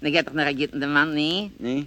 Ne geht doch noch ein Gitten dem Mann, ne? Ne.